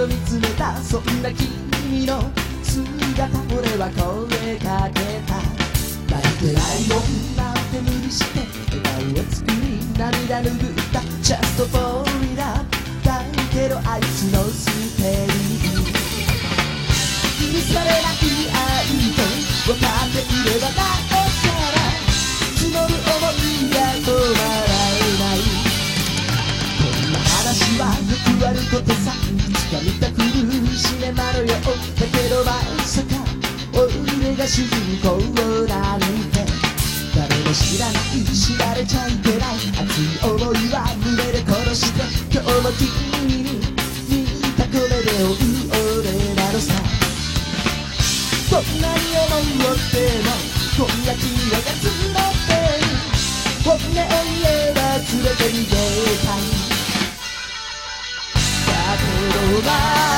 を見つめたそんな君の姿俺は声かけた泣いてないよなんて無理して笑顔を作り涙拭った Just for love だけどあいつのだけどまさか俺が主人公なんて誰も知らない知られちゃいけない熱い思いは胸で殺して今日も君に似た声で追う俺なのさどんなに思いをっても今夜君が募って本音を言えば連れて逃げたいだけどまあ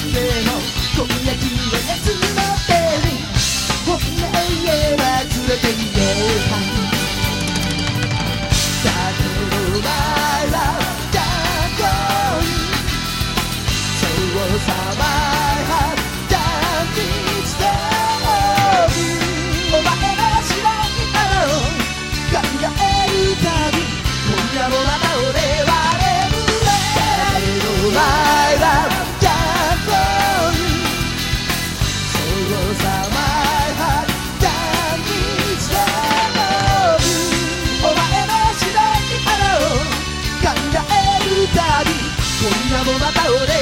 こんな気は休まっる僕の家は連れて行けた例えば学校にそうさばはった日常お前が知らんだろう考えるたび mata orelha.